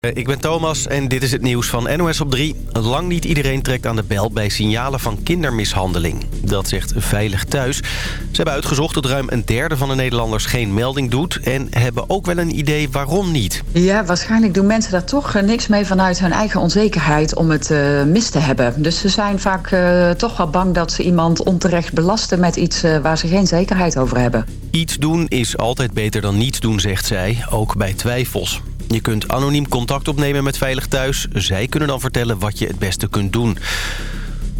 Eh, ik ben Thomas en dit is het nieuws van NOS op 3. Lang niet iedereen trekt aan de bel bij signalen van kindermishandeling. Dat zegt Veilig Thuis. Ze hebben uitgezocht dat ruim een derde van de Nederlanders geen melding doet... en hebben ook wel een idee waarom niet. Ja, waarschijnlijk doen mensen daar toch eh, niks mee vanuit hun eigen onzekerheid... om het uh, mis te hebben. Dus ze zijn vaak uh, toch wel bang dat ze iemand onterecht belasten... met iets uh, waar ze geen zekerheid over hebben. Iets doen is altijd beter dan niets doen, zegt zij, ook bij twijfels. Je kunt anoniem contact opnemen met Veilig Thuis. Zij kunnen dan vertellen wat je het beste kunt doen.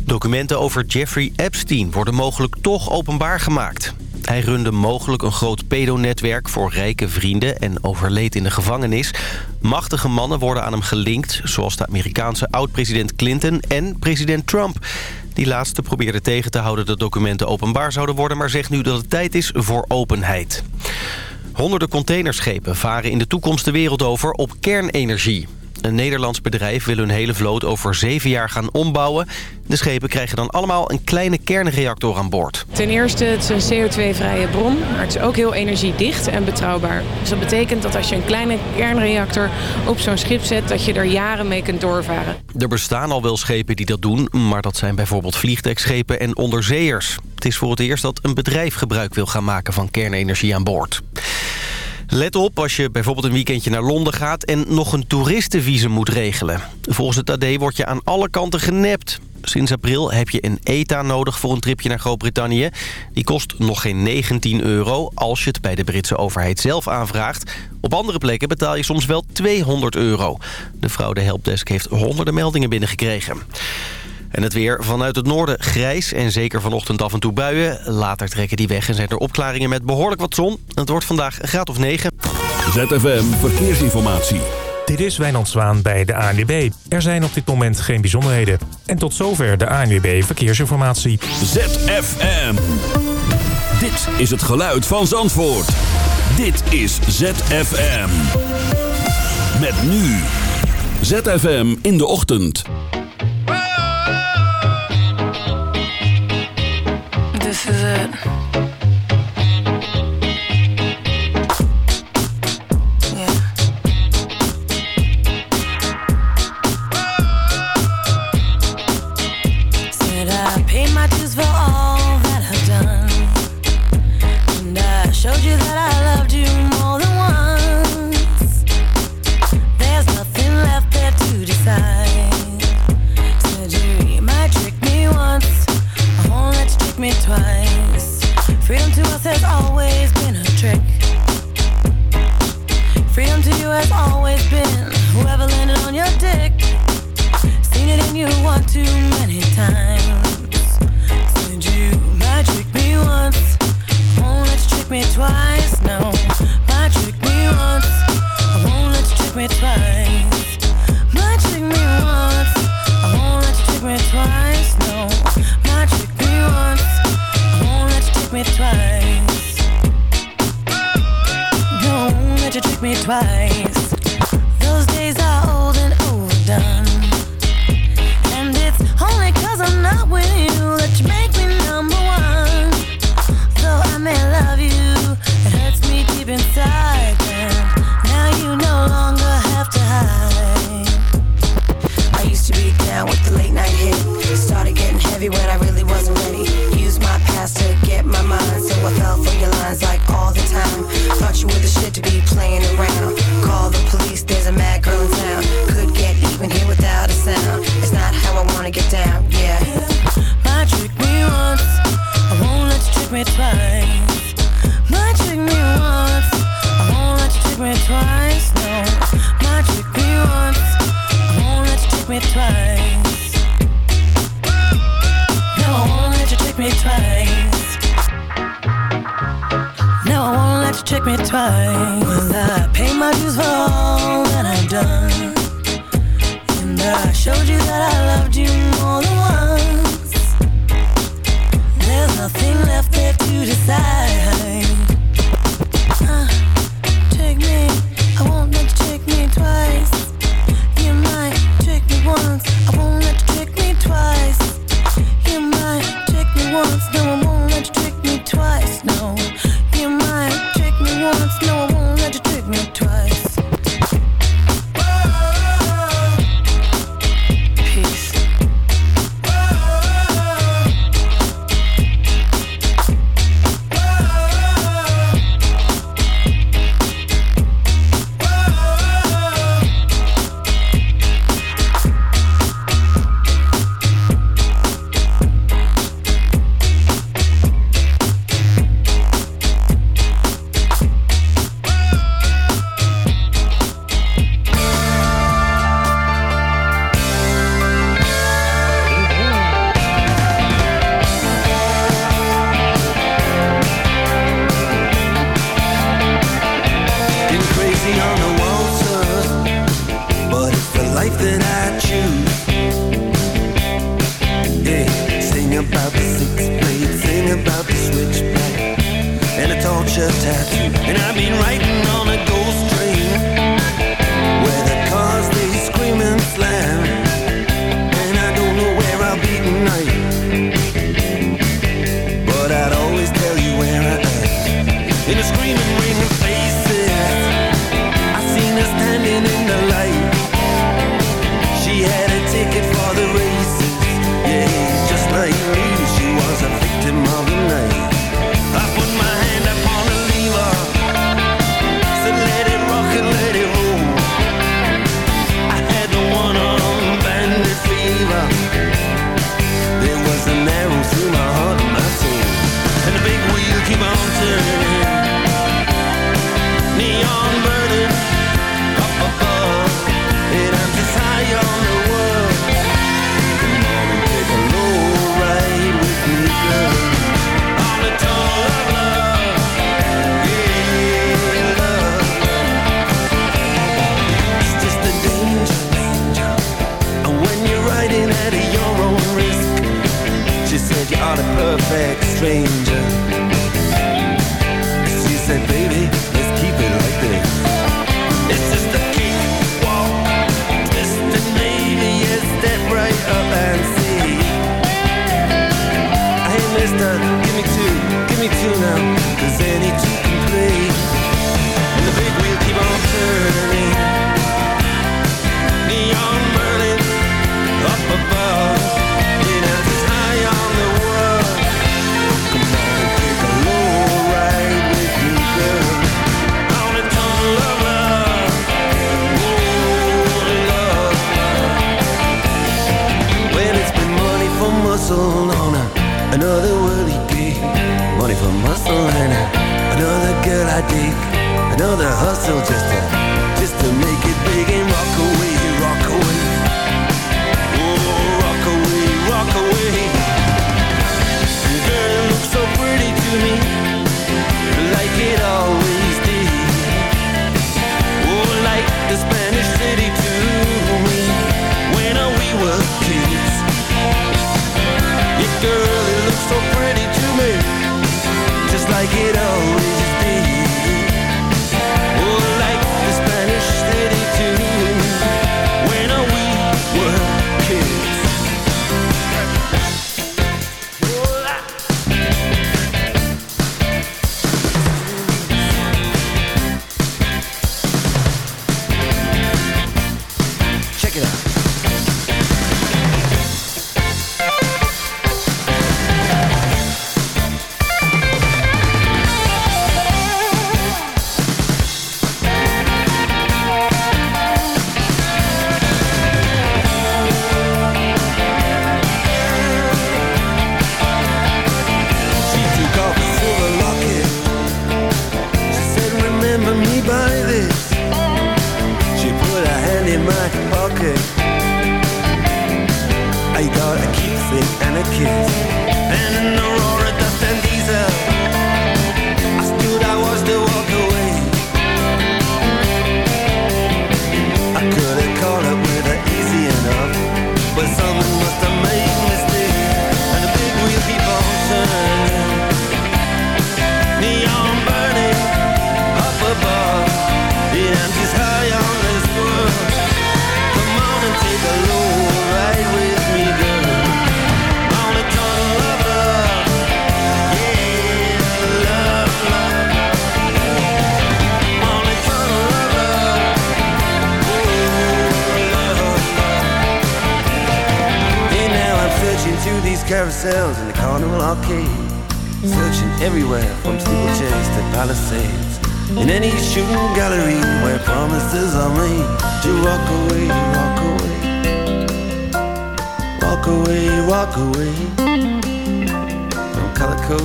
Documenten over Jeffrey Epstein worden mogelijk toch openbaar gemaakt. Hij runde mogelijk een groot pedonetwerk voor rijke vrienden en overleed in de gevangenis. Machtige mannen worden aan hem gelinkt, zoals de Amerikaanse oud-president Clinton en president Trump. Die laatste probeerde tegen te houden dat documenten openbaar zouden worden... maar zegt nu dat het tijd is voor openheid. Honderden containerschepen varen in de toekomst de wereld over op kernenergie. Een Nederlands bedrijf wil hun hele vloot over zeven jaar gaan ombouwen. De schepen krijgen dan allemaal een kleine kernreactor aan boord. Ten eerste, het is een CO2-vrije bron, maar het is ook heel energiedicht en betrouwbaar. Dus dat betekent dat als je een kleine kernreactor op zo'n schip zet... dat je er jaren mee kunt doorvaren. Er bestaan al wel schepen die dat doen, maar dat zijn bijvoorbeeld vliegtuigschepen en onderzeeërs. Het is voor het eerst dat een bedrijf gebruik wil gaan maken van kernenergie aan boord. Let op als je bijvoorbeeld een weekendje naar Londen gaat... en nog een toeristenvisum moet regelen. Volgens het AD word je aan alle kanten genept. Sinds april heb je een ETA nodig voor een tripje naar Groot-Brittannië. Die kost nog geen 19 euro als je het bij de Britse overheid zelf aanvraagt. Op andere plekken betaal je soms wel 200 euro. De fraude helpdesk heeft honderden meldingen binnengekregen. En het weer vanuit het noorden grijs en zeker vanochtend af en toe buien. Later trekken die weg en zijn er opklaringen met behoorlijk wat zon. Het wordt vandaag een graad of 9. ZFM Verkeersinformatie. Dit is Wijnand Zwaan bij de ANWB. Er zijn op dit moment geen bijzonderheden. En tot zover de ANWB Verkeersinformatie. ZFM. Dit is het geluid van Zandvoort. Dit is ZFM. Met nu. ZFM in de ochtend. It.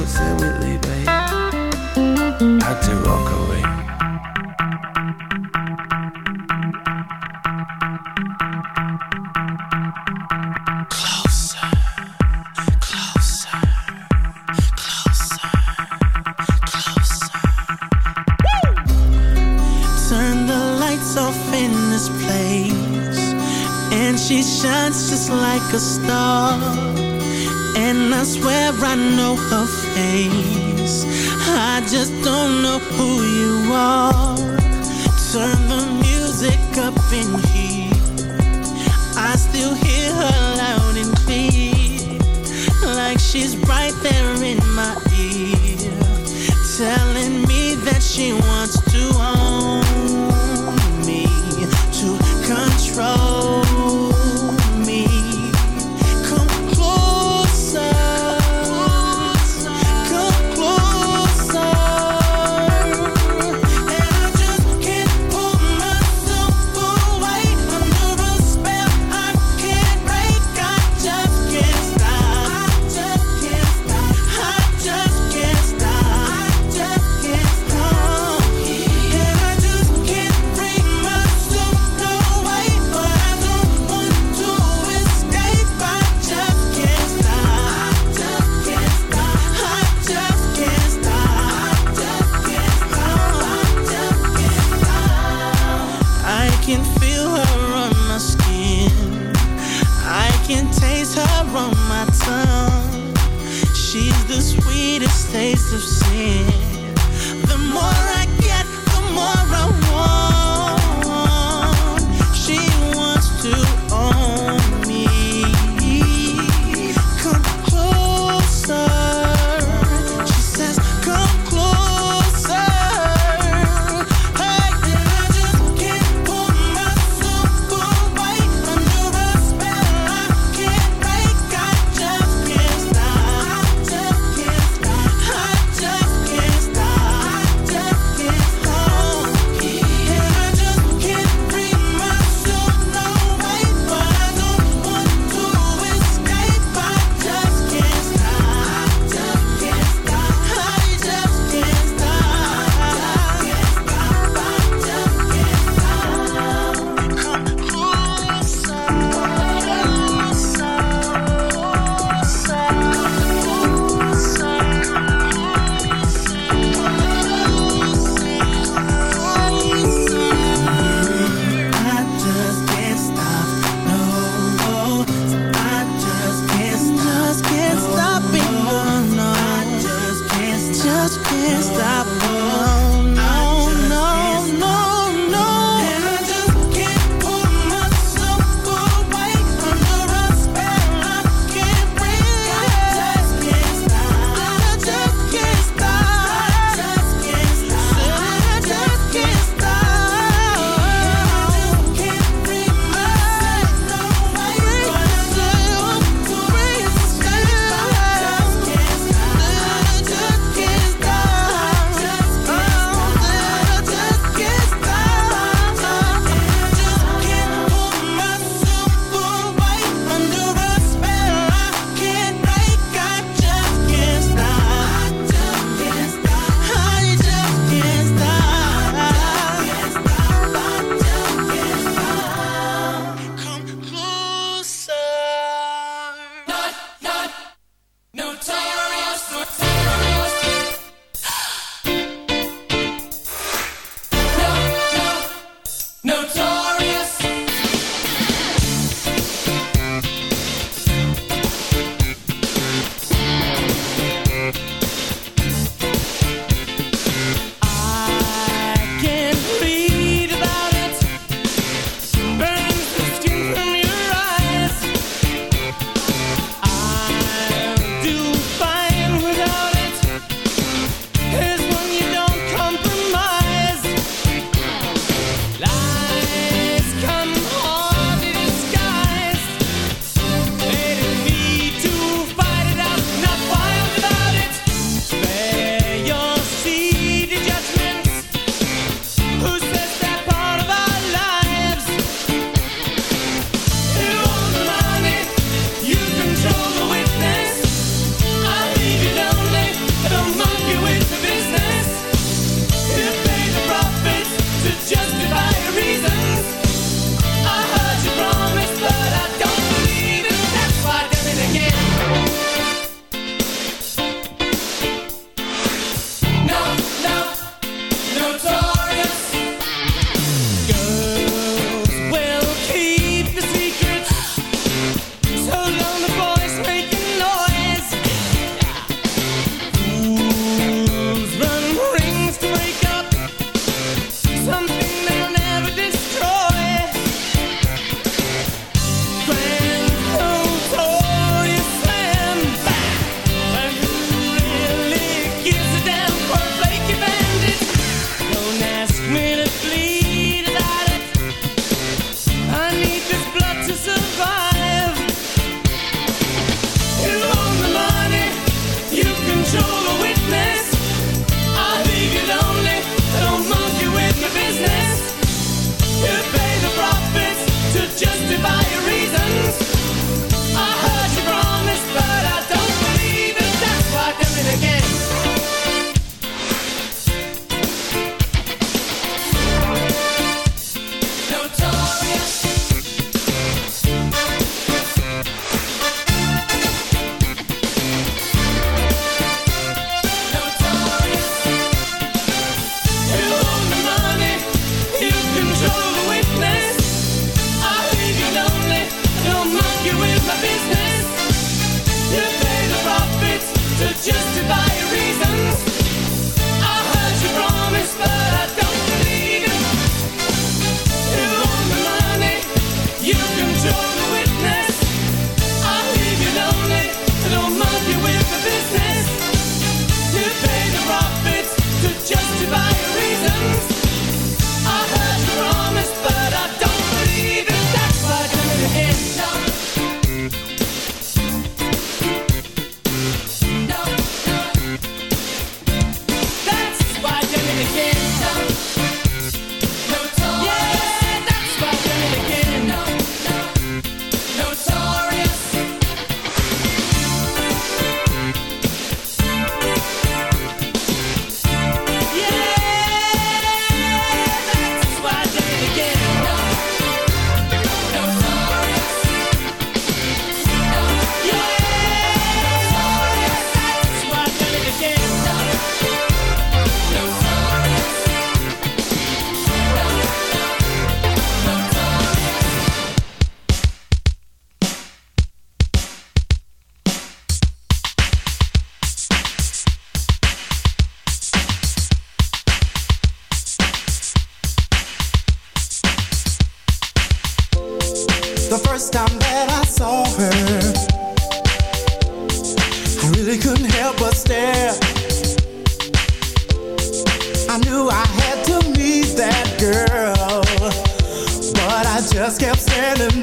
so sweetly, baby.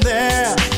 There.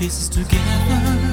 Pieces together.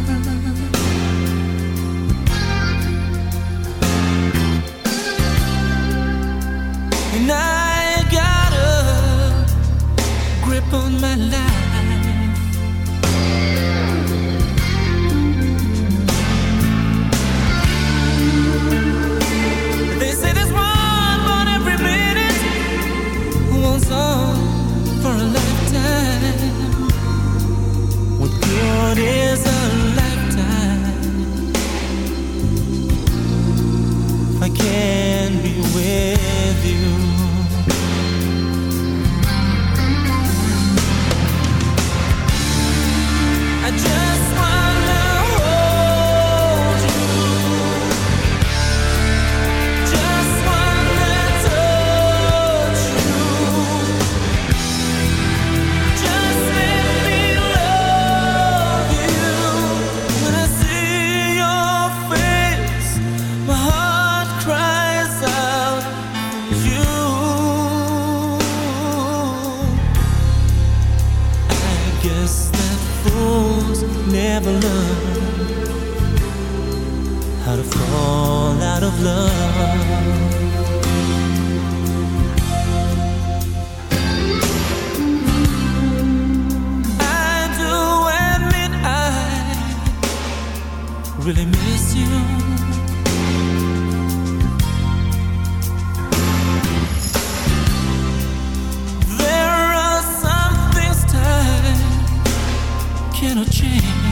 Cannot change.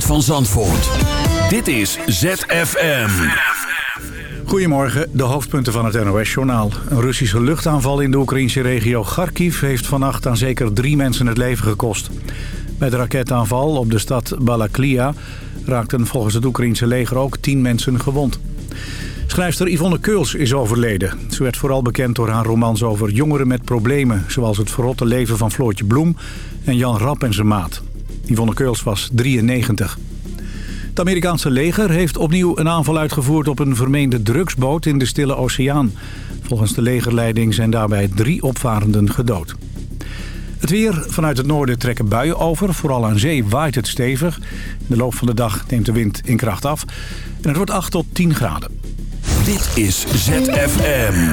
Van Zandvoort. Dit is ZFM. Goedemorgen, de hoofdpunten van het NOS-journaal. Een Russische luchtaanval in de Oekraïnse regio Kharkiv... heeft vannacht aan zeker drie mensen het leven gekost. Bij de raketaanval op de stad Balaklia... raakten volgens het Oekraïnse leger ook tien mensen gewond. Schrijfster Yvonne Keuls is overleden. Ze werd vooral bekend door haar romans over jongeren met problemen... zoals het verrotte leven van Floortje Bloem en Jan Rap en zijn maat. Yvonne Keuls was 93. Het Amerikaanse leger heeft opnieuw een aanval uitgevoerd op een vermeende drugsboot in de Stille Oceaan. Volgens de legerleiding zijn daarbij drie opvarenden gedood. Het weer. Vanuit het noorden trekken buien over. Vooral aan zee waait het stevig. In de loop van de dag neemt de wind in kracht af. En het wordt 8 tot 10 graden. Dit is ZFM.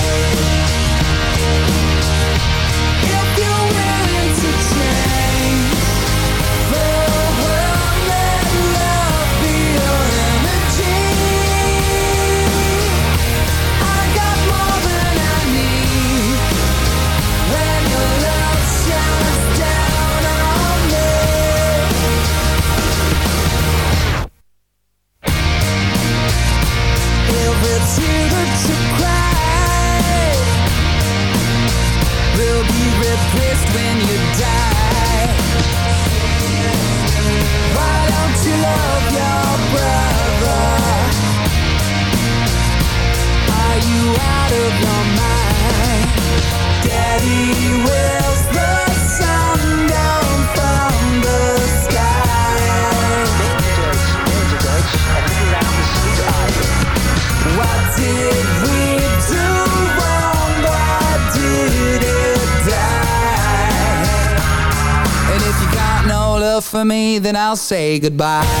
I'll say goodbye.